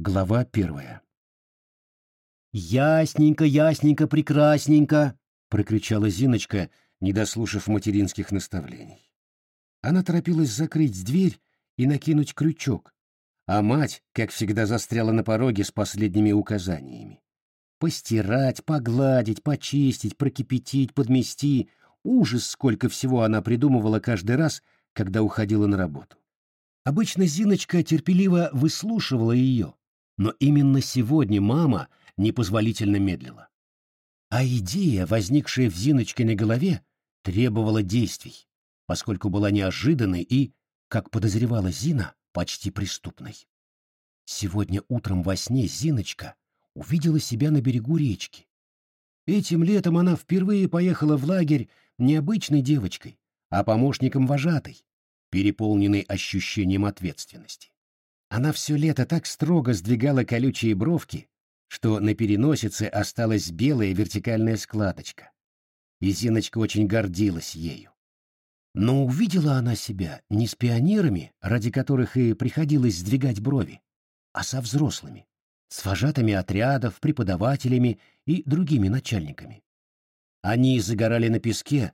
Глава первая. «Ясненько, ясненько, прекрасненько!» — прокричала Зиночка, не дослушав материнских наставлений. Она торопилась закрыть дверь и накинуть крючок, а мать, как всегда, застряла на пороге с последними указаниями. Постирать, погладить, почистить, прокипятить, подмести — ужас, сколько всего она придумывала каждый раз, когда уходила на работу. Обычно Зиночка терпеливо выслушивала ее, но именно сегодня мама непозволительно медлила. А идея, возникшая в Зиночкиной голове, требовала действий, поскольку была неожиданной и, как подозревала Зина, почти преступной. Сегодня утром во сне Зиночка увидела себя на берегу речки. Этим летом она впервые поехала в лагерь не обычной девочкой, а помощником вожатой, переполненной ощущением ответственности. Она все лето так строго сдвигала колючие бровки, что на переносице осталась белая вертикальная складочка. И Зиночка очень гордилась ею. Но увидела она себя не с пионерами, ради которых и приходилось сдвигать брови, а со взрослыми, с вожатыми отрядов, преподавателями и другими начальниками. Они загорали на песке,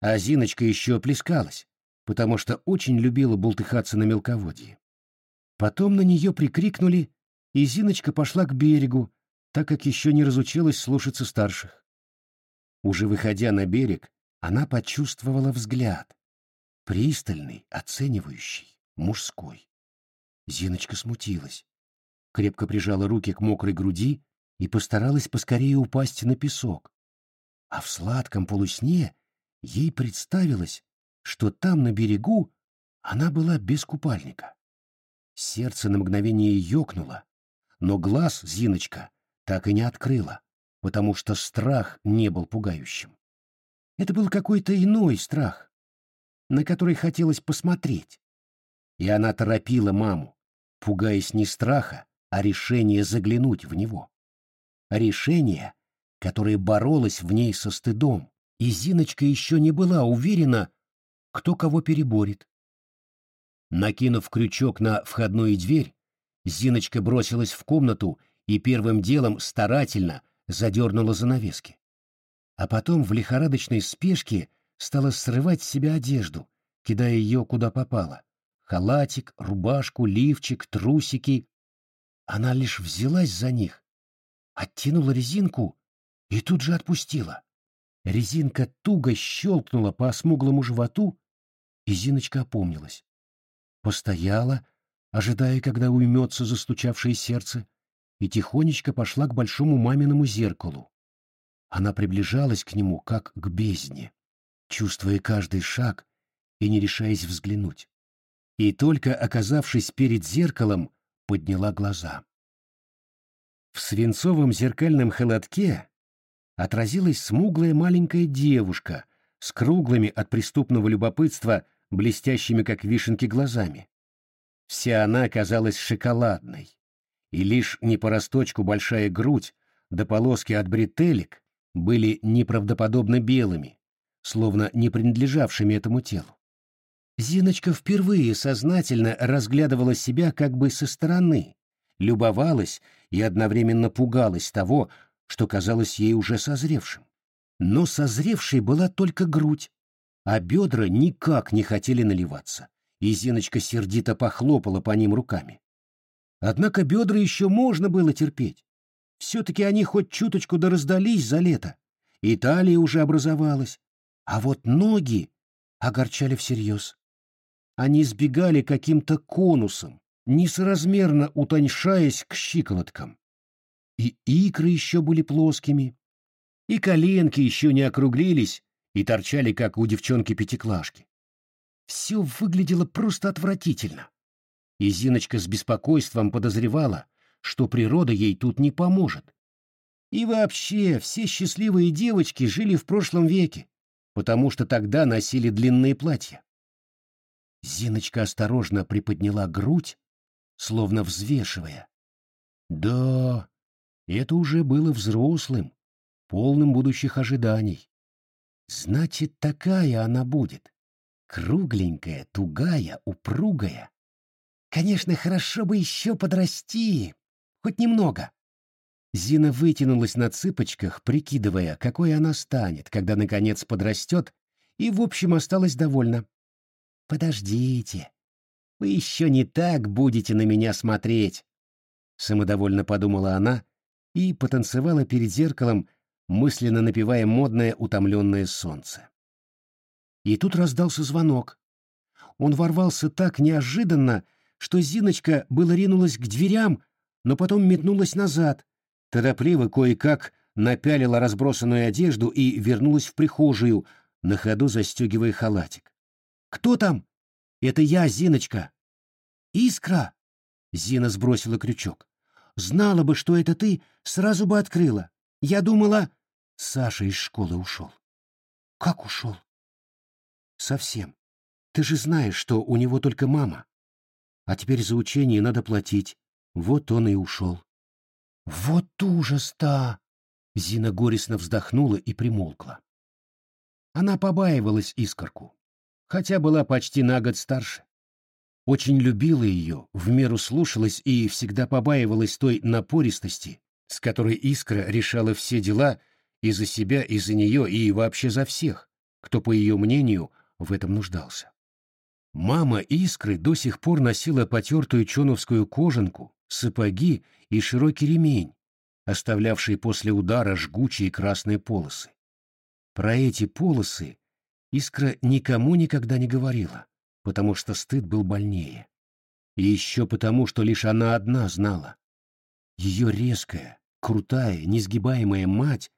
а Зиночка еще плескалась, потому что очень любила бултыхаться на мелководье. Потом на нее прикрикнули, и Зиночка пошла к берегу, так как еще не разучилась слушаться старших. Уже выходя на берег, она почувствовала взгляд. Пристальный, оценивающий, мужской. Зиночка смутилась, крепко прижала руки к мокрой груди и постаралась поскорее упасть на песок. А в сладком полусне ей представилось, что там, на берегу, она была без купальника. Сердце на мгновение ёкнуло, но глаз Зиночка так и не открыла, потому что страх не был пугающим. Это был какой-то иной страх, на который хотелось посмотреть. И она торопила маму, пугаясь не страха, а решения заглянуть в него. Решение, которое боролось в ней со стыдом, и Зиночка еще не была уверена, кто кого переборет. Накинув крючок на входную дверь, Зиночка бросилась в комнату и первым делом старательно задернула занавески. А потом в лихорадочной спешке стала срывать с себя одежду, кидая ее куда попало. Халатик, рубашку, лифчик, трусики. Она лишь взялась за них, оттянула резинку и тут же отпустила. Резинка туго щелкнула по смуглому животу, и Зиночка опомнилась. Постояла, ожидая, когда уймется застучавшее сердце, и тихонечко пошла к большому маминому зеркалу. Она приближалась к нему, как к бездне, чувствуя каждый шаг и не решаясь взглянуть. И только оказавшись перед зеркалом, подняла глаза. В свинцовом зеркальном холодке отразилась смуглая маленькая девушка с круглыми от преступного любопытства блестящими, как вишенки, глазами. Вся она казалась шоколадной, и лишь не по росточку большая грудь да полоски от бретелек были неправдоподобно белыми, словно не принадлежавшими этому телу. Зиночка впервые сознательно разглядывала себя как бы со стороны, любовалась и одновременно пугалась того, что казалось ей уже созревшим. Но созревшей была только грудь, а бедра никак не хотели наливаться, и Зиночка сердито похлопала по ним руками. Однако бедра еще можно было терпеть. Все-таки они хоть чуточку да раздались за лето, и талия уже образовалась, а вот ноги огорчали всерьез. Они сбегали каким-то конусом, несоразмерно утоньшаясь к щиколоткам. И икры еще были плоскими, и коленки еще не округлились, и торчали, как у девчонки-пятиклашки. Все выглядело просто отвратительно. И Зиночка с беспокойством подозревала, что природа ей тут не поможет. И вообще, все счастливые девочки жили в прошлом веке, потому что тогда носили длинные платья. Зиночка осторожно приподняла грудь, словно взвешивая. Да, это уже было взрослым, полным будущих ожиданий. Значит, такая она будет. Кругленькая, тугая, упругая. Конечно, хорошо бы еще подрасти, Хоть немного. Зина вытянулась на цыпочках, прикидывая, какой она станет, когда наконец подрастет, и, в общем, осталась довольна. «Подождите, вы еще не так будете на меня смотреть», — самодовольно подумала она и потанцевала перед зеркалом, мысленно напевая модное утомленное солнце. И тут раздался звонок. Он ворвался так неожиданно, что Зиночка было ринулась к дверям, но потом метнулась назад, торопливо кое-как напялила разбросанную одежду и вернулась в прихожую, на ходу застегивая халатик. «Кто там?» «Это я, Зиночка». «Искра!» — Зина сбросила крючок. «Знала бы, что это ты, сразу бы открыла. Я думала...» Саша из школы ушел. «Как ушел?» «Совсем. Ты же знаешь, что у него только мама. А теперь за учение надо платить. Вот он и ушел». «Вот ужас-то!» Зина горестно вздохнула и примолкла. Она побаивалась искорку, хотя была почти на год старше. Очень любила ее, в меру слушалась и всегда побаивалась той напористости, с которой искра решала все дела и за себя, и за нее, и вообще за всех, кто, по ее мнению, в этом нуждался. Мама Искры до сих пор носила потертую чоновскую кожанку, сапоги и широкий ремень, оставлявший после удара жгучие красные полосы. Про эти полосы Искра никому никогда не говорила, потому что стыд был больнее. И еще потому, что лишь она одна знала. Ее резкая, крутая, несгибаемая мать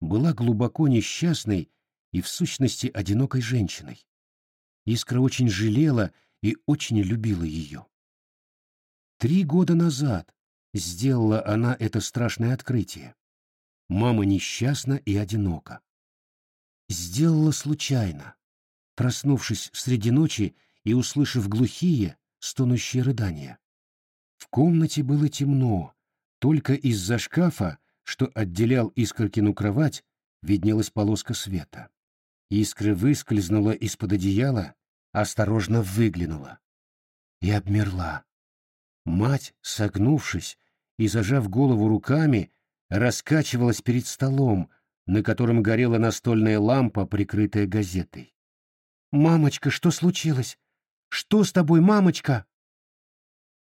была глубоко несчастной и в сущности одинокой женщиной. Искра очень жалела и очень любила ее. Три года назад сделала она это страшное открытие. Мама несчастна и одинока сделала случайно, проснувшись среди ночи и услышав глухие, стонущие рыдания. В комнате было темно, только из-за шкафа, что отделял Искоркину кровать, виднелась полоска света. Искра выскользнула из-под одеяла, осторожно выглянула. И обмерла. Мать, согнувшись и зажав голову руками, раскачивалась перед столом, на котором горела настольная лампа, прикрытая газетой. «Мамочка, что случилось? Что с тобой, мамочка?»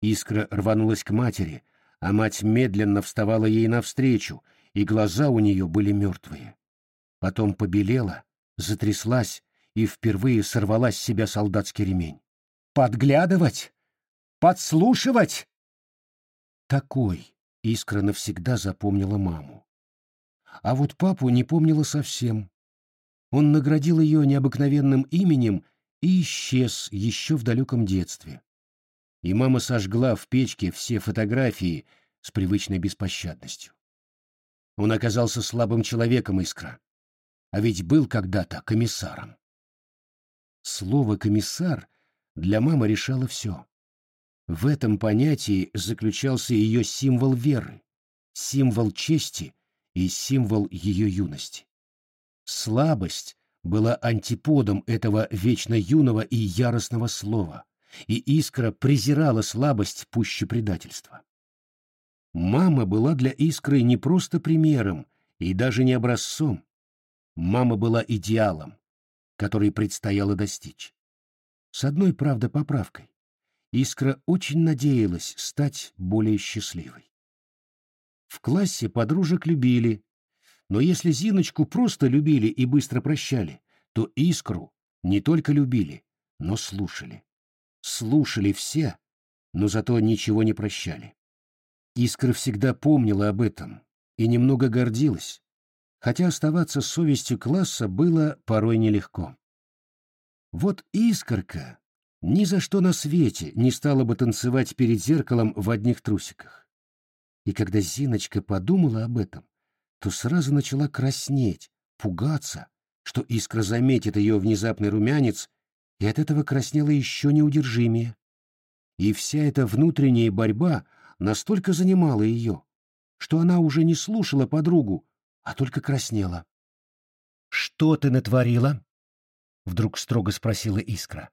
Искра рванулась к матери, а мать медленно вставала ей навстречу, и глаза у нее были мертвые. Потом побелела, затряслась и впервые сорвала с себя солдатский ремень. «Подглядывать? Подслушивать?» Такой Искра навсегда запомнила маму. А вот папу не помнила совсем. Он наградил ее необыкновенным именем и исчез еще в далеком детстве. И мама сожгла в печке все фотографии с привычной беспощадностью. Он оказался слабым человеком, Искра. А ведь был когда-то комиссаром. Слово «комиссар» для мамы решало все. В этом понятии заключался ее символ веры, символ чести и символ ее юности. Слабость была антиподом этого вечно юного и яростного слова, и Искра презирала слабость пуще предательства. Мама была для Искры не просто примером и даже не образцом. Мама была идеалом, который предстояло достичь. С одной, правда, поправкой. Искра очень надеялась стать более счастливой. В классе подружек любили, но если Зиночку просто любили и быстро прощали, то Искру не только любили, но слушали. Слушали все, но зато ничего не прощали. Искра всегда помнила об этом и немного гордилась, хотя оставаться совестью класса было порой нелегко. Вот Искорка ни за что на свете не стала бы танцевать перед зеркалом в одних трусиках. И когда Зиночка подумала об этом, то сразу начала краснеть, пугаться, что Искра заметит ее внезапный румянец, и от этого краснела еще неудержимее. И вся эта внутренняя борьба настолько занимала ее, что она уже не слушала подругу, а только краснела. «Что ты натворила?» — вдруг строго спросила Искра.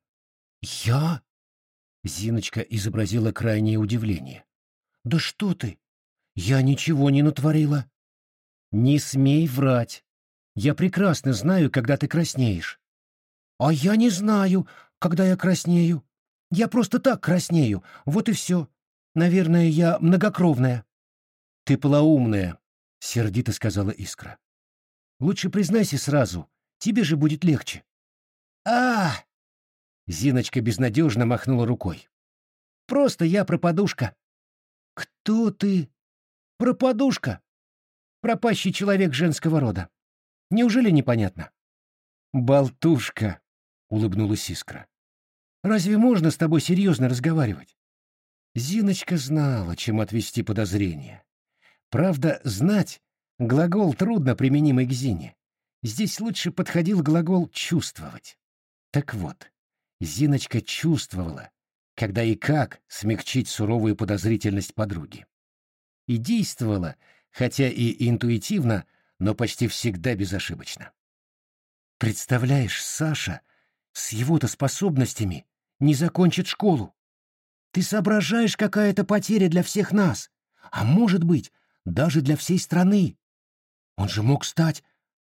«Я?» — Зиночка изобразила крайнее удивление. «Да что ты! Я ничего не натворила. Не смей врать. Я прекрасно знаю, когда ты краснеешь. А я не знаю, когда я краснею. Я просто так краснею, вот и все. Наверное, я многокровная. Ты полоумная, — сердито сказала Искра. Лучше признайся сразу, тебе же будет легче. а Зиночка безнадежно махнула рукой. «Просто я пропадушка». «Кто ты?» «Пропадушка. Пропащий человек женского рода. Неужели непонятно?» «Болтушка», — улыбнулась Искра. «Разве можно с тобой серьезно разговаривать?» Зиночка знала, чем отвести подозрения. Правда, знать — глагол трудно применимый к Зине. Здесь лучше подходил глагол «чувствовать». Так вот, Зиночка чувствовала, когда и как смягчить суровую подозрительность подруги. И действовала, хотя и интуитивно, но почти всегда безошибочно. Представляешь, Саша с его-то способностями не закончит школу. Ты соображаешь, какая это потеря для всех нас, а может быть, даже для всей страны. Он же мог стать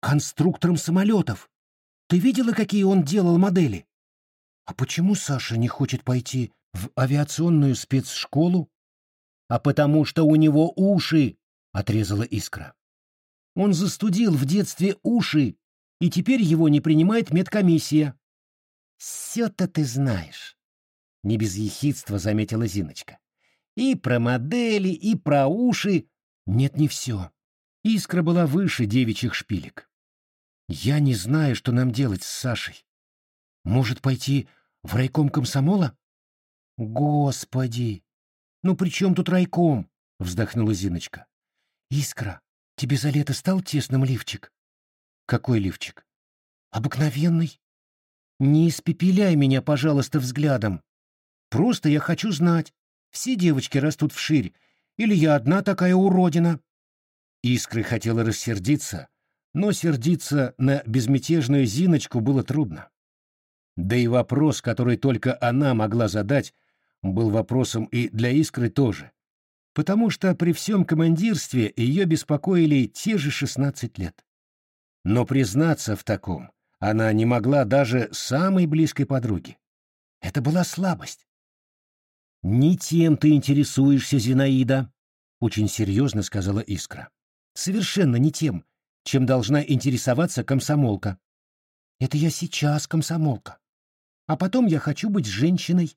конструктором самолетов. Ты видела, какие он делал модели? А почему Саша не хочет пойти в авиационную спецшколу? А потому что у него уши, отрезала искра. Он застудил в детстве уши, и теперь его не принимает медкомиссия. Все-то ты знаешь, не без ехидства заметила Зиночка. И про модели, и про уши. Нет, не все. Искра была выше девичьих шпилек. Я не знаю, что нам делать с Сашей. Может, пойти в райком комсомола? Господи! Ну при чем тут райком? Вздохнула Зиночка. Искра, тебе за лето стал тесным лифчик? Какой лифчик? Обыкновенный. Не испепеляй меня, пожалуйста, взглядом. Просто я хочу знать, все девочки растут вширь, или я одна такая уродина? Искры хотела рассердиться, но сердиться на безмятежную Зиночку было трудно. Да и вопрос, который только она могла задать, был вопросом и для Искры тоже, потому что при всем командирстве ее беспокоили те же шестнадцать лет. Но признаться в таком она не могла даже самой близкой подруге. Это была слабость. «Не тем ты интересуешься, Зинаида», — очень серьезно сказала Искра. «Совершенно не тем, чем должна интересоваться комсомолка. Это я сейчас комсомолка а потом я хочу быть женщиной.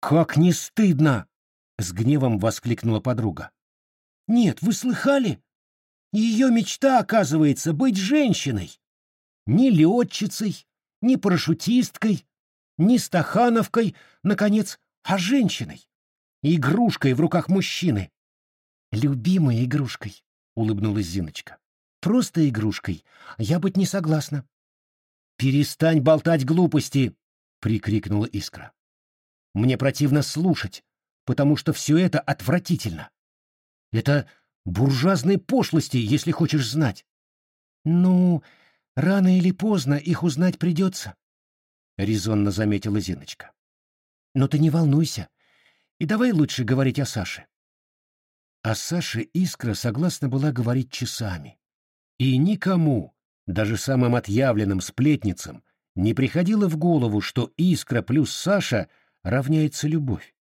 Как не стыдно! С гневом воскликнула подруга. Нет, вы слыхали? Ее мечта, оказывается, быть женщиной. Ни летчицей, ни парашютисткой, ни стахановкой, наконец, а женщиной. Игрушкой в руках мужчины. Любимой игрушкой, улыбнулась Зиночка. Просто игрушкой. Я быть не согласна. Перестань болтать глупости, — прикрикнула Искра. «Мне противно слушать, потому что все это отвратительно. Это буржуазные пошлости, если хочешь знать». «Ну, рано или поздно их узнать придется», — резонно заметила Зиночка. «Но ты не волнуйся, и давай лучше говорить о Саше». О Саше Искра согласна была говорить часами. И никому, даже самым отъявленным сплетницам, не приходило в голову, что искра плюс Саша равняется любовь.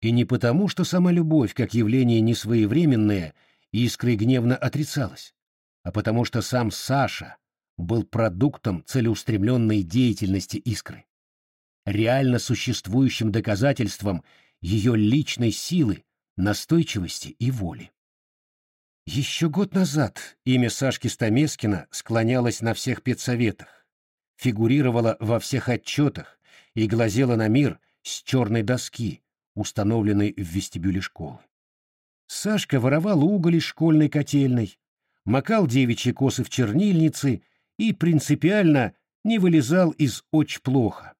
И не потому, что сама любовь, как явление несвоевременное, искрой гневно отрицалась, а потому что сам Саша был продуктом целеустремленной деятельности искры, реально существующим доказательством ее личной силы, настойчивости и воли. Еще год назад имя Сашки Стамескина склонялось на всех педсоветах, фигурировала во всех отчетах и глазела на мир с черной доски, установленной в вестибюле школы. Сашка воровал уголь из школьной котельной, макал девичьи косы в чернильнице и принципиально не вылезал из «очень плохо».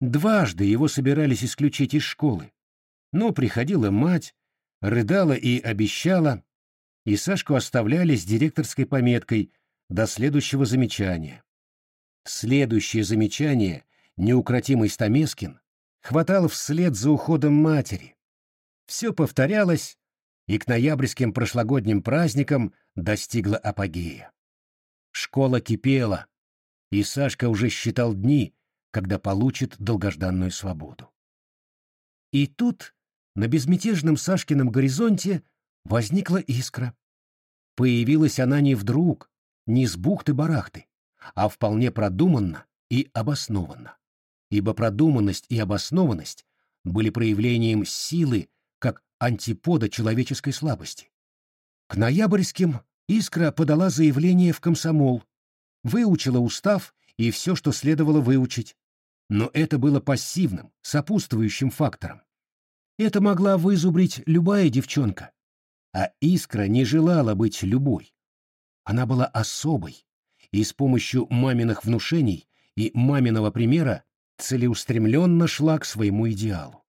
Дважды его собирались исключить из школы, но приходила мать, рыдала и обещала, и Сашку оставляли с директорской пометкой до следующего замечания. Следующее замечание, неукротимый Стамескин, хватал вслед за уходом матери. Все повторялось, и к ноябрьским прошлогодним праздникам достигла апогея. Школа кипела, и Сашка уже считал дни, когда получит долгожданную свободу. И тут на безмятежном Сашкином горизонте возникла искра. Появилась она не вдруг, не с бухты-барахты, а вполне продуманно и обоснованно. Ибо продуманность и обоснованность были проявлением силы как антипода человеческой слабости. К ноябрьским Искра подала заявление в комсомол, выучила устав и все, что следовало выучить. Но это было пассивным, сопутствующим фактором. Это могла вызубрить любая девчонка. А Искра не желала быть любой. Она была особой, и с помощью маминых внушений и маминого примера целеустремленно шла к своему идеалу.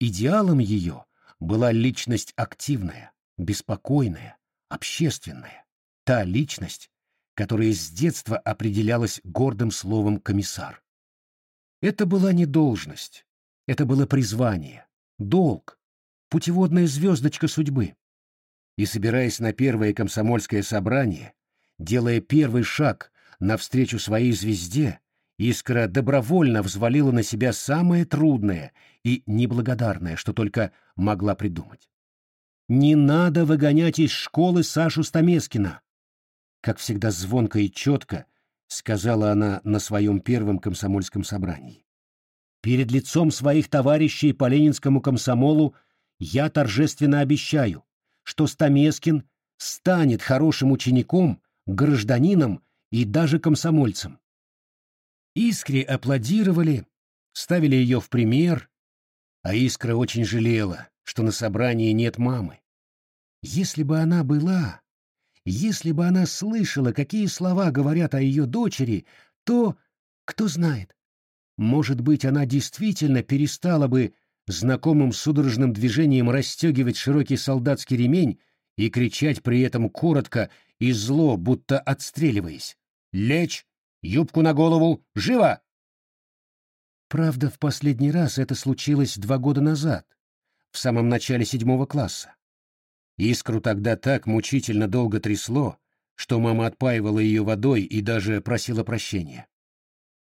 Идеалом ее была личность активная, беспокойная, общественная, та личность, которая с детства определялась гордым словом «комиссар». Это была не должность, это было призвание, долг, путеводная звездочка судьбы. И, собираясь на первое комсомольское собрание, делая первый шаг навстречу своей звезде, Искра добровольно взвалила на себя самое трудное и неблагодарное, что только могла придумать. «Не надо выгонять из школы Сашу Стамескина!» Как всегда звонко и четко сказала она на своем первом комсомольском собрании. «Перед лицом своих товарищей по ленинскому комсомолу я торжественно обещаю, что Стамескин станет хорошим учеником, гражданином и даже комсомольцем. Искре аплодировали, ставили ее в пример, а Искра очень жалела, что на собрании нет мамы. Если бы она была, если бы она слышала, какие слова говорят о ее дочери, то, кто знает, может быть, она действительно перестала бы знакомым судорожным движением расстегивать широкий солдатский ремень и кричать при этом коротко и зло, будто отстреливаясь. «Лечь! Юбку на голову! Живо!» Правда, в последний раз это случилось два года назад, в самом начале седьмого класса. Искру тогда так мучительно долго трясло, что мама отпаивала ее водой и даже просила прощения.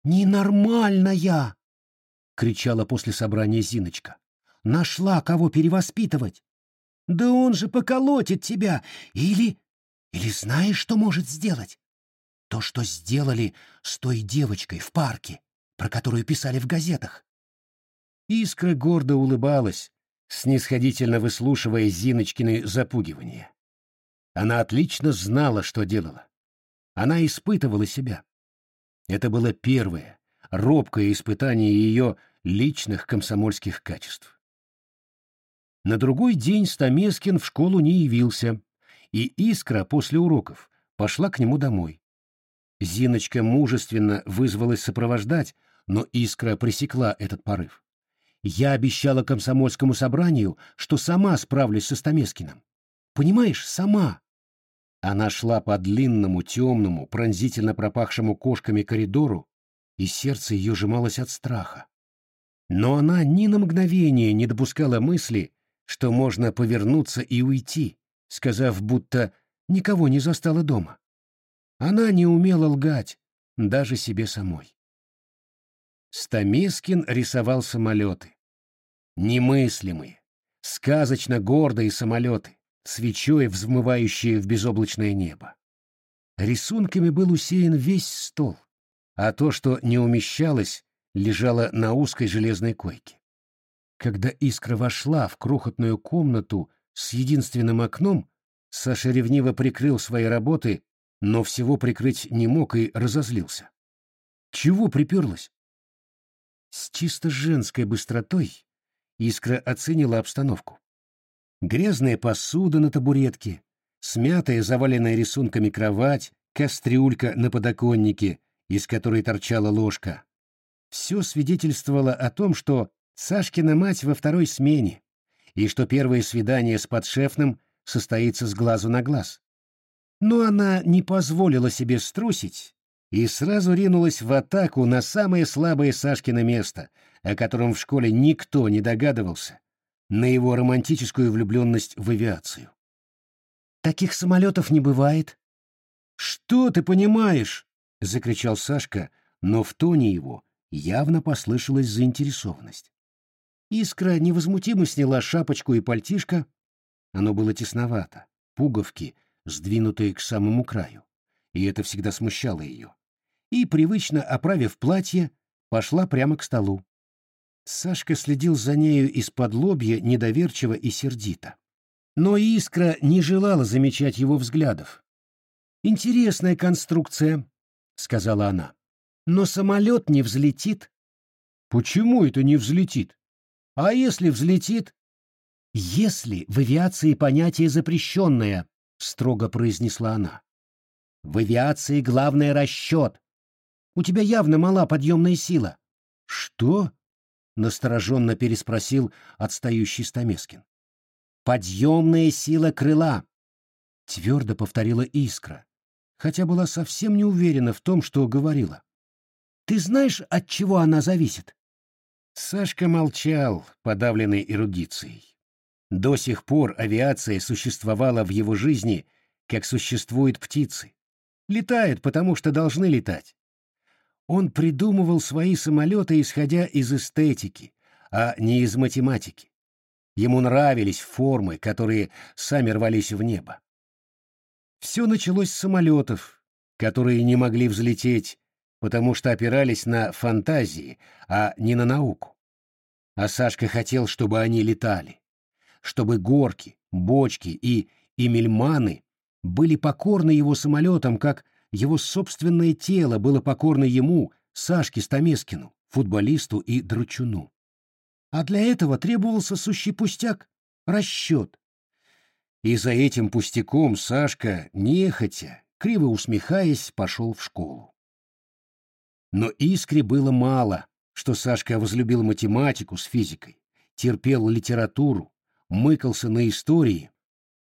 «Ненормальная!» — кричала после собрания Зиночка. «Нашла кого перевоспитывать! Да он же поколотит тебя! Или... или знаешь, что может сделать? То, что сделали с той девочкой в парке, про которую писали в газетах. Искра гордо улыбалась, снисходительно выслушивая Зиночкины запугивания. Она отлично знала, что делала. Она испытывала себя. Это было первое, робкое испытание ее личных комсомольских качеств. На другой день Стамескин в школу не явился, и Искра после уроков пошла к нему домой. Зиночка мужественно вызвалась сопровождать, но Искра пресекла этот порыв. Я обещала комсомольскому собранию, что сама справлюсь со Стамескиным. Понимаешь, сама. Она шла по длинному, темному, пронзительно пропахшему кошками коридору, и сердце ее сжималось от страха. Но она ни на мгновение не допускала мысли, что можно повернуться и уйти, сказав, будто никого не застала дома. Она не умела лгать, даже себе самой. Стамескин рисовал самолеты. Немыслимые, сказочно гордые самолеты, свечой взмывающие в безоблачное небо. Рисунками был усеян весь стол, а то, что не умещалось, лежало на узкой железной койке. Когда искра вошла в крохотную комнату с единственным окном, Саша ревниво прикрыл свои работы но всего прикрыть не мог и разозлился. Чего приперлась? С чисто женской быстротой Искра оценила обстановку. Грязная посуда на табуретке, смятая, заваленная рисунками кровать, кастрюлька на подоконнике, из которой торчала ложка. Все свидетельствовало о том, что Сашкина мать во второй смене, и что первое свидание с подшефным состоится с глазу на глаз. Но она не позволила себе струсить и сразу ринулась в атаку на самое слабое Сашкино место, о котором в школе никто не догадывался, на его романтическую влюбленность в авиацию. «Таких самолетов не бывает». «Что ты понимаешь?» — закричал Сашка, но в тоне его явно послышалась заинтересованность. Искра невозмутимо сняла шапочку и пальтишко. Оно было тесновато, пуговки, сдвинутые к самому краю, и это всегда смущало ее. И, привычно оправив платье, пошла прямо к столу. Сашка следил за нею из-под лобья недоверчиво и сердито. Но Искра не желала замечать его взглядов. «Интересная конструкция», — сказала она. «Но самолет не взлетит». «Почему это не взлетит? А если взлетит?» «Если в авиации понятие запрещенное», — строго произнесла она. «В авиации главный расчет. У тебя явно мала подъемная сила». «Что?» — настороженно переспросил отстающий Стамескин. «Подъемная сила крыла», — твердо повторила Искра, хотя была совсем не уверена в том, что говорила. «Ты знаешь, от чего она зависит?» Сашка молчал, подавленный эрудицией. До сих пор авиация существовала в его жизни, как существуют птицы. Летают, потому что должны летать. Он придумывал свои самолеты, исходя из эстетики, а не из математики. Ему нравились формы, которые сами рвались в небо. Все началось с самолетов, которые не могли взлететь, потому что опирались на фантазии, а не на науку. А Сашка хотел, чтобы они летали, чтобы горки, бочки и имельманы были покорны его самолетам, как его собственное тело было покорно ему, Сашке Стамескину, футболисту и дручуну. А для этого требовался сущий пустяк — расчет. И за этим пустяком Сашка, нехотя, криво усмехаясь, пошел в школу. Но искре было мало, что Сашка возлюбил математику с физикой, терпел литературу, мыкался на истории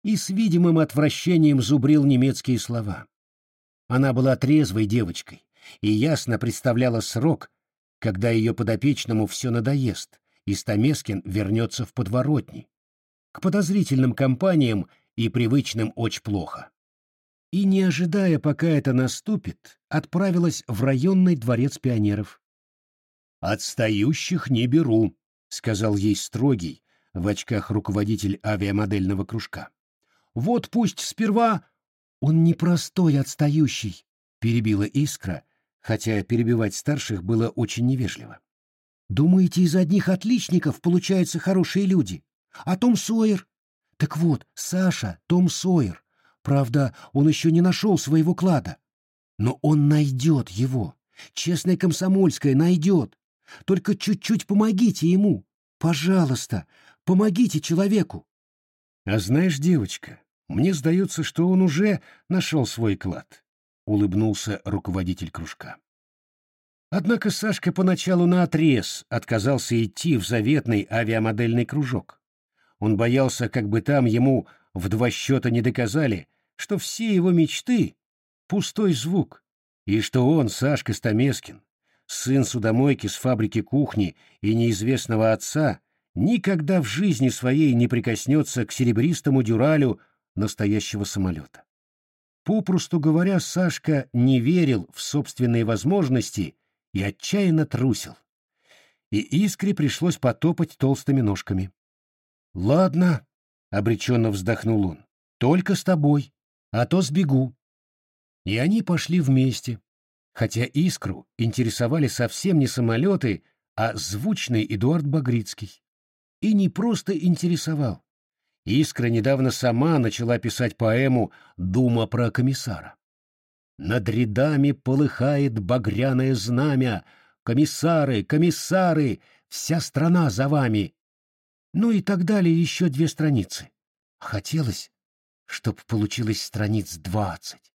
и с видимым отвращением зубрил немецкие слова. Она была трезвой девочкой и ясно представляла срок, когда ее подопечному все надоест, и Стамескин вернется в подворотни, к подозрительным компаниям и привычным очень плохо. И, не ожидая, пока это наступит, отправилась в районный дворец пионеров. «Отстающих не беру», — сказал ей строгий, в очках руководитель авиамодельного кружка. «Вот пусть сперва «Он непростой отстающий», — перебила Искра, хотя перебивать старших было очень невежливо. «Думаете, из одних отличников получаются хорошие люди? А Том Сойер? Так вот, Саша, Том Сойер. Правда, он еще не нашел своего клада. Но он найдет его. Честная комсомольская найдет. Только чуть-чуть помогите ему. Пожалуйста, помогите человеку. А знаешь, девочка, мне сдается, что он уже нашел свой клад, — улыбнулся руководитель кружка. Однако Сашка поначалу наотрез отказался идти в заветный авиамодельный кружок. Он боялся, как бы там ему в два счета не доказали, что все его мечты — пустой звук, и что он, Сашка Стамескин, сын судомойки с фабрики кухни и неизвестного отца, никогда в жизни своей не прикоснется к серебристому дюралю настоящего самолета. Попросту говоря, Сашка не верил в собственные возможности и отчаянно трусил. И Искре пришлось потопать толстыми ножками. «Ладно», — обреченно вздохнул он, — «только с тобой, а то сбегу». И они пошли вместе, хотя Искру интересовали совсем не самолеты, а звучный Эдуард Багрицкий. И не просто интересовал, Искра недавно сама начала писать поэму «Дума про комиссара». Над рядами полыхает багряное знамя. Комиссары, комиссары, вся страна за вами. Ну и так далее еще две страницы. Хотелось, чтобы получилось страниц двадцать.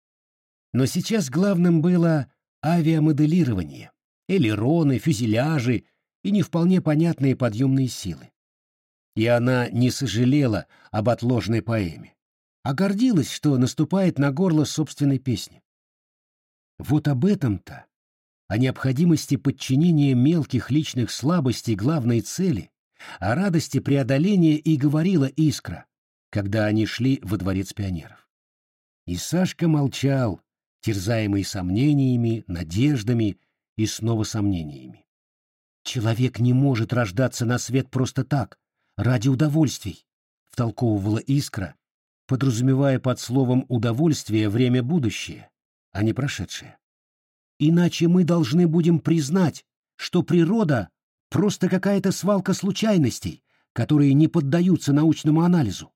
Но сейчас главным было авиамоделирование, элероны, фюзеляжи и не вполне понятные подъемные силы и она не сожалела об отложенной поэме, а гордилась, что наступает на горло собственной песни. Вот об этом-то, о необходимости подчинения мелких личных слабостей главной цели, О радости преодоления и говорила Искра, когда они шли во дворец пионеров. И Сашка молчал, терзаемый сомнениями, надеждами и снова сомнениями. «Человек не может рождаться на свет просто так, ради удовольствий», — втолковывала Искра, подразумевая под словом «удовольствие» время будущее, а не прошедшее. «Иначе мы должны будем признать, что природа — просто какая-то свалка случайностей, которые не поддаются научному анализу.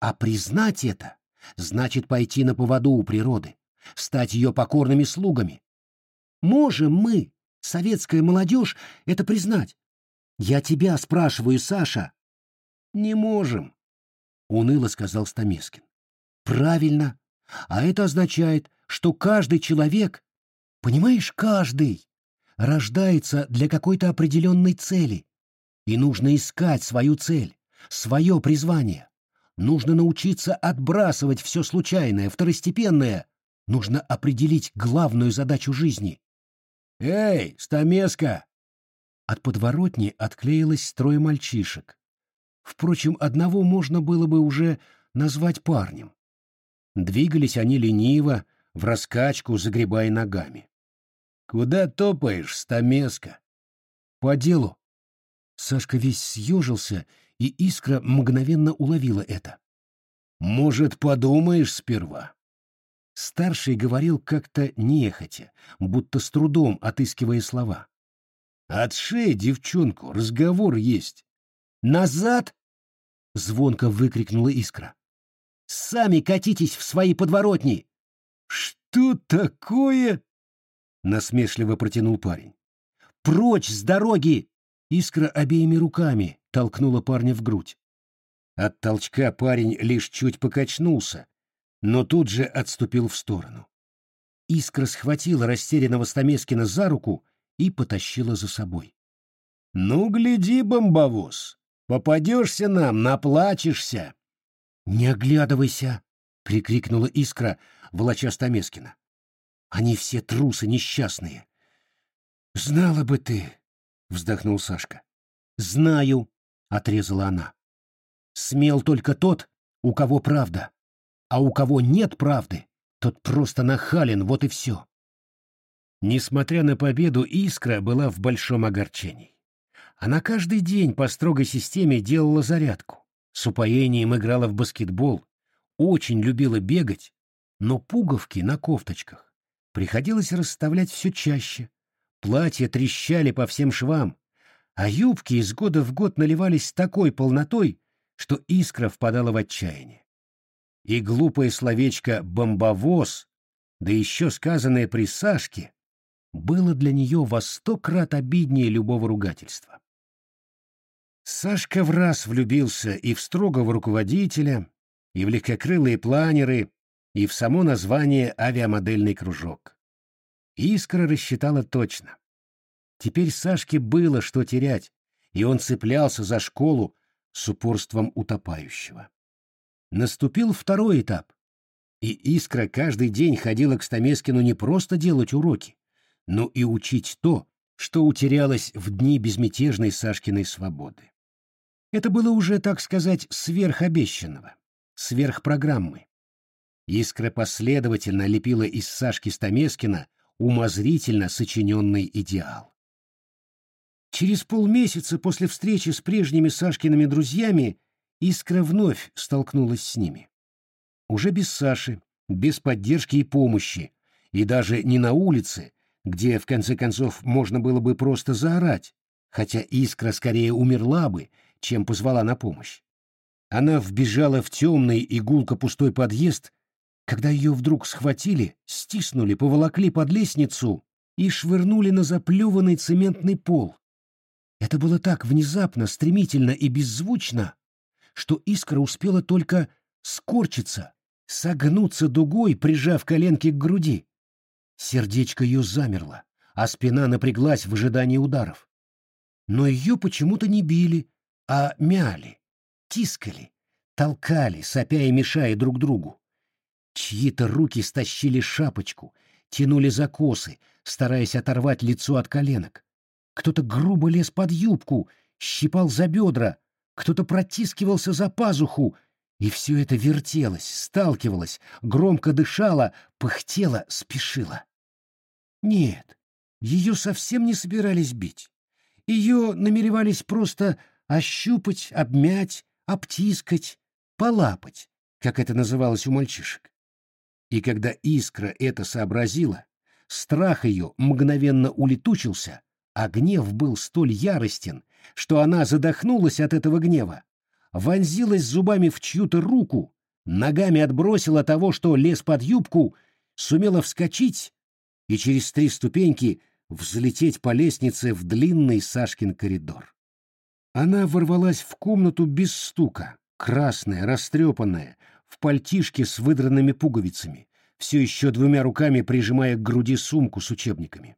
А признать это значит пойти на поводу у природы, стать ее покорными слугами. Можем мы, советская молодежь, это признать? Я тебя спрашиваю, Саша. Не можем, уныло сказал Стамескин. Правильно. А это означает, что каждый человек, понимаешь, каждый, рождается для какой-то определенной цели. И нужно искать свою цель, свое призвание. Нужно научиться отбрасывать все случайное, второстепенное. Нужно определить главную задачу жизни. «Эй, стамеска!» От подворотни отклеилась строй мальчишек. Впрочем, одного можно было бы уже назвать парнем. Двигались они лениво, в раскачку, загребая ногами. «Куда топаешь, стамеска?» «По делу». Сашка весь съежился, и искра мгновенно уловила это. «Может, подумаешь сперва?» Старший говорил как-то нехотя, будто с трудом отыскивая слова. «Отшей девчонку, разговор есть». «Назад!» — звонко выкрикнула искра. «Сами катитесь в свои подворотни!» «Что такое?» — насмешливо протянул парень. «Прочь с дороги!» Искра обеими руками толкнула парня в грудь. От толчка парень лишь чуть покачнулся, но тут же отступил в сторону. Искра схватила растерянного Стамескина за руку и потащила за собой. — Ну, гляди, бомбовоз, попадешься нам, наплачешься. — Не оглядывайся! — прикрикнула Искра, волоча Стамескина. — Они все трусы несчастные. — Знала бы ты! — вздохнул Сашка. — Знаю! — отрезала она. — Смел только тот, у кого правда а у кого нет правды, тот просто нахален, вот и все. Несмотря на победу, Искра была в большом огорчении. Она каждый день по строгой системе делала зарядку, с упоением играла в баскетбол, очень любила бегать, но пуговки на кофточках приходилось расставлять все чаще, платья трещали по всем швам, а юбки из года в год наливались такой полнотой, что Искра впадала в отчаяние и глупое словечко «бомбовоз», да еще сказанное при Сашке, было для нее во сто крат обиднее любого ругательства. Сашка в раз влюбился и в строгого руководителя, и в легкокрылые планеры, и в само название «авиамодельный кружок». Искра рассчитала точно. Теперь Сашке было что терять, и он цеплялся за школу с упорством утопающего. Наступил второй этап. И Искра каждый день ходила к Стамескину не просто делать уроки, но и учить то, что утерялось в дни безмятежной Сашкиной свободы. Это было уже, так сказать, сверхобещанного, сверхпрограммы. Искра последовательно лепила из Сашки Стамескина умозрительно сочиненный идеал. Через полмесяца после встречи с прежними Сашкиными друзьями Искра вновь столкнулась с ними. Уже без Саши, без поддержки и помощи, и даже не на улице, где, в конце концов, можно было бы просто заорать, хотя Искра скорее умерла бы, чем позвала на помощь. Она вбежала в темный и гулко пустой подъезд, когда ее вдруг схватили, стиснули, поволокли под лестницу и швырнули на заплеванный цементный пол. Это было так внезапно, стремительно и беззвучно, что искра успела только скорчиться, согнуться дугой, прижав коленки к груди. Сердечко ее замерло, а спина напряглась в ожидании ударов. Но ее почему-то не били, а мяли, тискали, толкали, сопя и мешая друг другу. Чьи-то руки стащили шапочку, тянули за косы, стараясь оторвать лицо от коленок. Кто-то грубо лез под юбку, щипал за бедра, кто-то протискивался за пазуху, и все это вертелось, сталкивалось, громко дышало, пыхтело, спешило. Нет, ее совсем не собирались бить. Ее намеревались просто ощупать, обмять, обтискать, полапать, как это называлось у мальчишек. И когда искра это сообразила, страх ее мгновенно улетучился, а гнев был столь яростен, что она задохнулась от этого гнева, вонзилась зубами в чью-то руку, ногами отбросила того, что лез под юбку, сумела вскочить и через три ступеньки взлететь по лестнице в длинный Сашкин коридор. Она ворвалась в комнату без стука, красная, растрепанная, в пальтишке с выдранными пуговицами, все еще двумя руками прижимая к груди сумку с учебниками.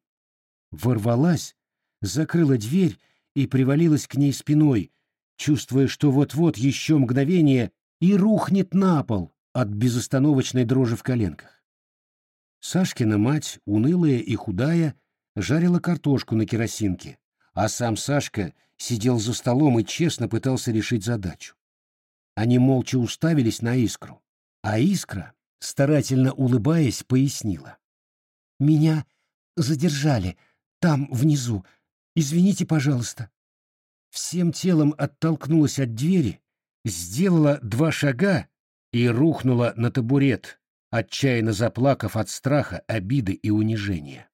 Ворвалась, закрыла дверь и привалилась к ней спиной, чувствуя, что вот-вот еще мгновение и рухнет на пол от безостановочной дрожи в коленках. Сашкина мать, унылая и худая, жарила картошку на керосинке, а сам Сашка сидел за столом и честно пытался решить задачу. Они молча уставились на искру, а искра, старательно улыбаясь, пояснила. «Меня задержали там, внизу. Извините, пожалуйста» всем телом оттолкнулась от двери, сделала два шага и рухнула на табурет, отчаянно заплакав от страха, обиды и унижения.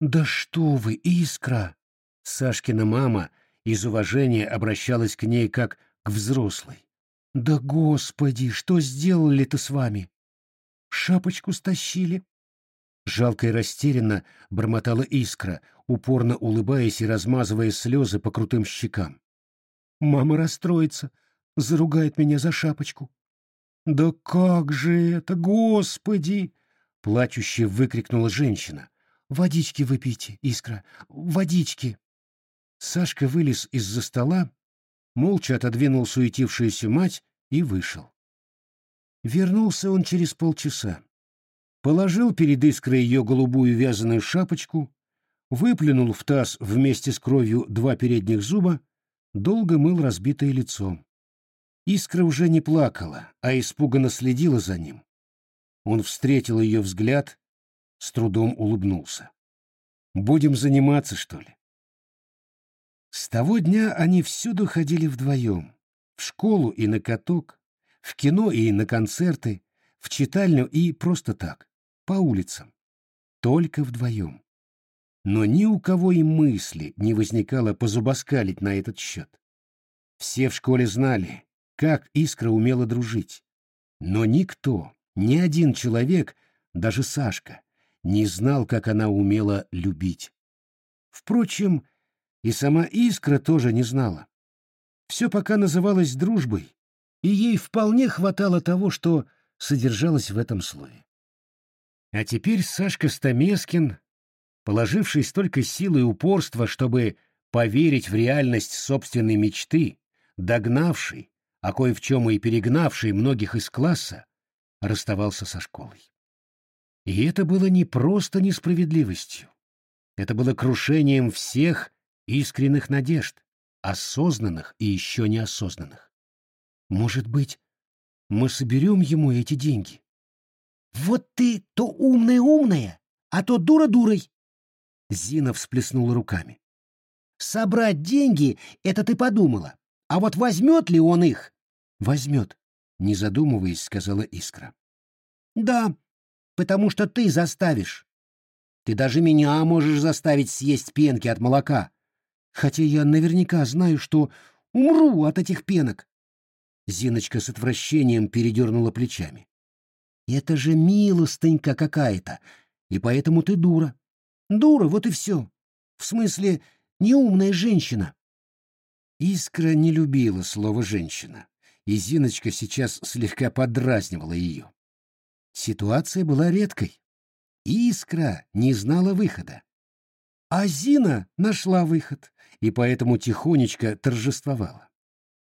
«Да что вы, Искра!» Сашкина мама из уважения обращалась к ней как к взрослой. «Да господи, что сделали-то с вами? Шапочку стащили?» Жалко и растерянно бормотала искра, упорно улыбаясь и размазывая слезы по крутым щекам. «Мама расстроится, заругает меня за шапочку». «Да как же это, господи!» — плачуще выкрикнула женщина. «Водички выпейте, Искра, водички!» Сашка вылез из-за стола, молча отодвинул суетившуюся мать и вышел. Вернулся он через полчаса. Положил перед искрой ее голубую вязаную шапочку, выплюнул в таз вместе с кровью два передних зуба, долго мыл разбитое лицо. Искра уже не плакала, а испуганно следила за ним. Он встретил ее взгляд, с трудом улыбнулся. «Будем заниматься, что ли?» С того дня они всюду ходили вдвоем. В школу и на каток, в кино и на концерты, в читальню и просто так, по улицам. Только вдвоем но ни у кого и мысли не возникало позубоскалить на этот счет. Все в школе знали, как Искра умела дружить, но никто, ни один человек, даже Сашка, не знал, как она умела любить. Впрочем, и сама Искра тоже не знала. Все пока называлось дружбой, и ей вполне хватало того, что содержалось в этом слове. А теперь Сашка Стамескин положивший столько сил и упорства, чтобы поверить в реальность собственной мечты, догнавший, а кое в чем и перегнавший многих из класса, расставался со школой. И это было не просто несправедливостью. Это было крушением всех искренних надежд, осознанных и еще неосознанных. Может быть, мы соберем ему эти деньги? Вот ты то умная-умная, а то дура-дурой. Зина всплеснула руками. «Собрать деньги — это ты подумала. А вот возьмет ли он их?» «Возьмет», — не задумываясь, сказала Искра. «Да, потому что ты заставишь. Ты даже меня можешь заставить съесть пенки от молока. Хотя я наверняка знаю, что умру от этих пенок». Зиночка с отвращением передернула плечами. «Это же милостынька какая-то, и поэтому ты дура. Дура, вот и все. В смысле, неумная женщина. Искра не любила слово «женщина», и Зиночка сейчас слегка подразнивала ее. Ситуация была редкой. Искра не знала выхода. А Зина нашла выход, и поэтому тихонечко торжествовала.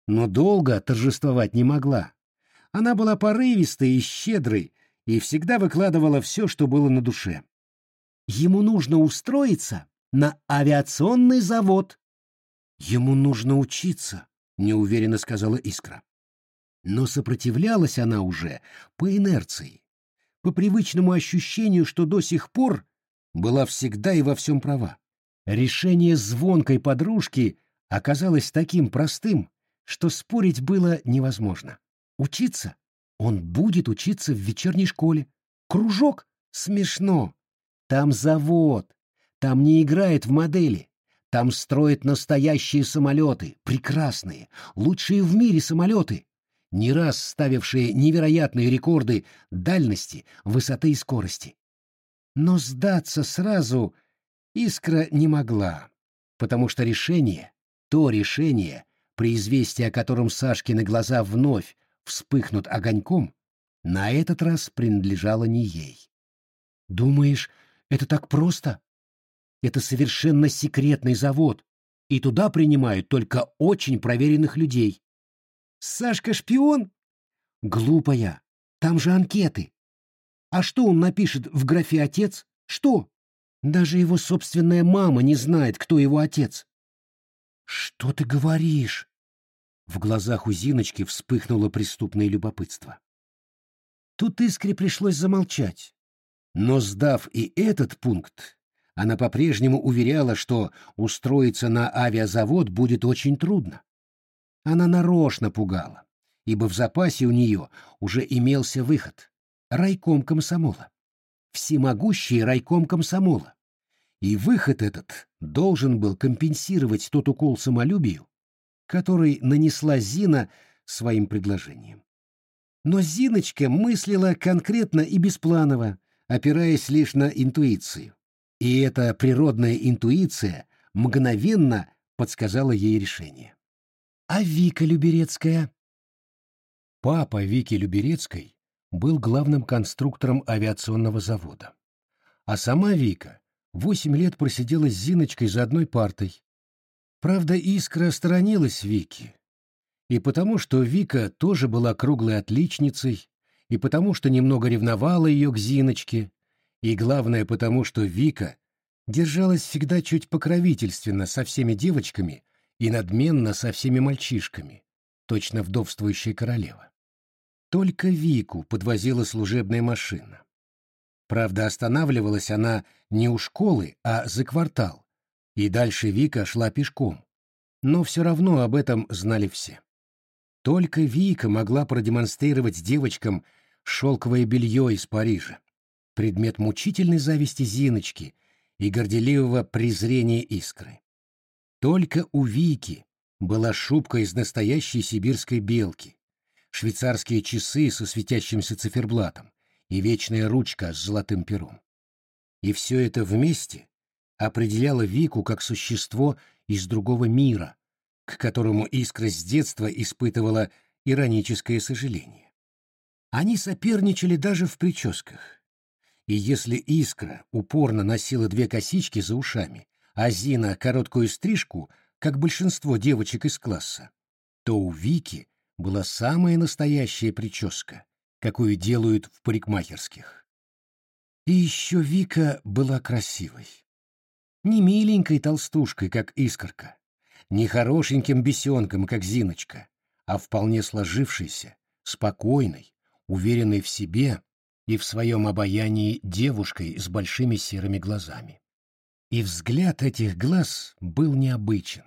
Но долго торжествовать не могла. Она была порывистой и щедрой, и всегда выкладывала все, что было на душе. Ему нужно устроиться на авиационный завод. Ему нужно учиться, неуверенно сказала Искра. Но сопротивлялась она уже по инерции, по привычному ощущению, что до сих пор была всегда и во всем права. Решение звонкой подружки оказалось таким простым, что спорить было невозможно. Учиться? Он будет учиться в вечерней школе. Кружок? Смешно. Там завод. Там не играет в модели. Там строят настоящие самолеты, прекрасные, лучшие в мире самолеты, не раз ставившие невероятные рекорды дальности, высоты и скорости. Но сдаться сразу Искра не могла, потому что решение, то решение, при известии о котором Сашкины глаза вновь вспыхнут огоньком, на этот раз принадлежало не ей. «Думаешь, это так просто? Это совершенно секретный завод, и туда принимают только очень проверенных людей. Сашка шпион? Глупая, там же анкеты. А что он напишет в графе «отец»? Что? Даже его собственная мама не знает, кто его отец. Что ты говоришь? В глазах у Зиночки вспыхнуло преступное любопытство. Тут Искре пришлось замолчать. Но, сдав и этот пункт, она по-прежнему уверяла, что устроиться на авиазавод будет очень трудно. Она нарочно пугала, ибо в запасе у нее уже имелся выход — райком комсомола. Всемогущий райком комсомола. И выход этот должен был компенсировать тот укол самолюбию, который нанесла Зина своим предложением. Но Зиночка мыслила конкретно и беспланово, опираясь лишь на интуицию. И эта природная интуиция мгновенно подсказала ей решение. А Вика Люберецкая? Папа Вики Люберецкой был главным конструктором авиационного завода. А сама Вика восемь лет просидела с Зиночкой за одной партой, Правда, Искра сторонилась Вики. И потому, что Вика тоже была круглой отличницей, и потому, что немного ревновала ее к Зиночке, и главное потому, что Вика держалась всегда чуть покровительственно со всеми девочками и надменно со всеми мальчишками, точно вдовствующая королева. Только Вику подвозила служебная машина. Правда, останавливалась она не у школы, а за квартал, и дальше Вика шла пешком. Но все равно об этом знали все. Только Вика могла продемонстрировать девочкам шелковое белье из Парижа, предмет мучительной зависти Зиночки и горделивого презрения Искры. Только у Вики была шубка из настоящей сибирской белки, швейцарские часы со светящимся циферблатом и вечная ручка с золотым пером. И все это вместе определяла Вику как существо из другого мира, к которому Искра с детства испытывала ироническое сожаление. Они соперничали даже в прическах. И если Искра упорно носила две косички за ушами, а Зина — короткую стрижку, как большинство девочек из класса, то у Вики была самая настоящая прическа, какую делают в парикмахерских. И еще Вика была красивой не миленькой толстушкой, как Искорка, не хорошеньким бесенком, как Зиночка, а вполне сложившейся, спокойной, уверенной в себе и в своем обаянии девушкой с большими серыми глазами. И взгляд этих глаз был необычен.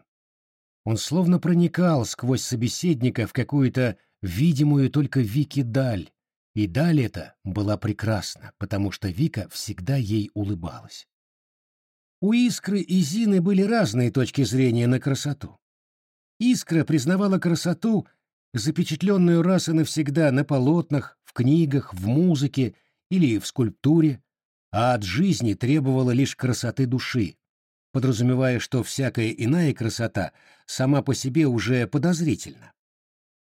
Он словно проникал сквозь собеседника в какую-то видимую только Вике даль, и даль эта была прекрасна, потому что Вика всегда ей улыбалась. У Искры и Зины были разные точки зрения на красоту. Искра признавала красоту, запечатленную раз и навсегда на полотнах, в книгах, в музыке или в скульптуре, а от жизни требовала лишь красоты души, подразумевая, что всякая иная красота сама по себе уже подозрительна.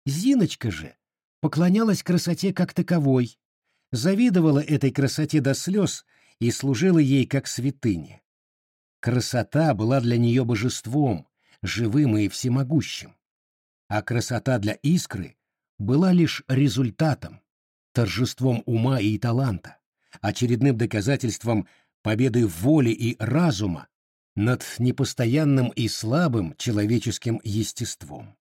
Зиночка же поклонялась красоте как таковой, завидовала этой красоте до слез и служила ей как святыне. Красота была для нее божеством, живым и всемогущим. А красота для искры была лишь результатом, торжеством ума и таланта, очередным доказательством победы воли и разума над непостоянным и слабым человеческим естеством.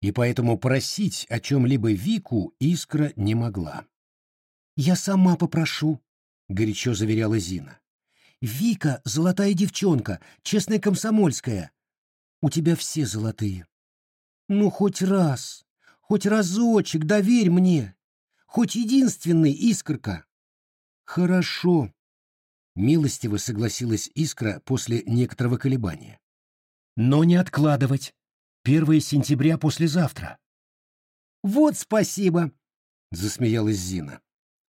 И поэтому просить о чем-либо Вику Искра не могла. «Я сама попрошу», — горячо заверяла Зина. «Вика — золотая девчонка, честная комсомольская. У тебя все золотые. Ну, хоть раз, хоть разочек доверь мне. Хоть единственный, Искорка». «Хорошо», — милостиво согласилась Искра после некоторого колебания. «Но не откладывать. Первое сентября послезавтра». «Вот спасибо», — засмеялась Зина.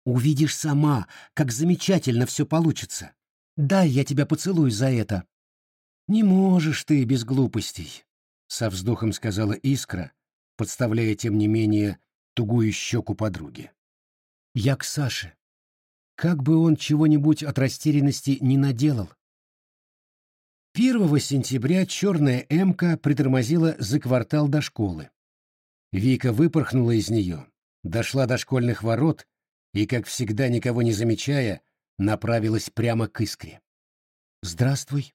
«Увидишь сама, как замечательно все получится. Дай я тебя поцелую за это». «Не можешь ты без глупостей», — со вздохом сказала Искра, подставляя, тем не менее, тугую щеку подруги. «Я к Саше. Как бы он чего-нибудь от растерянности не наделал». Первого сентября черная «Эмка» притормозила за квартал до школы. Вика выпорхнула из нее, дошла до школьных ворот и, как всегда никого не замечая, направилась прямо к Искре. «Здравствуй.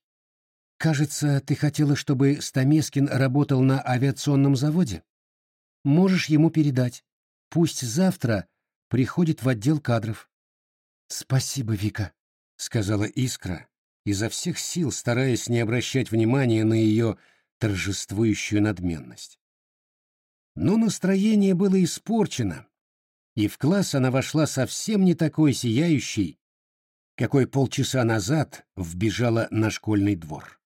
Кажется, ты хотела, чтобы Стамескин работал на авиационном заводе? Можешь ему передать. Пусть завтра приходит в отдел кадров». «Спасибо, Вика», — сказала Искра, изо всех сил стараясь не обращать внимания на ее торжествующую надменность. Но настроение было испорчено, и в класс она вошла совсем не такой сияющей, какой полчаса назад вбежала на школьный двор.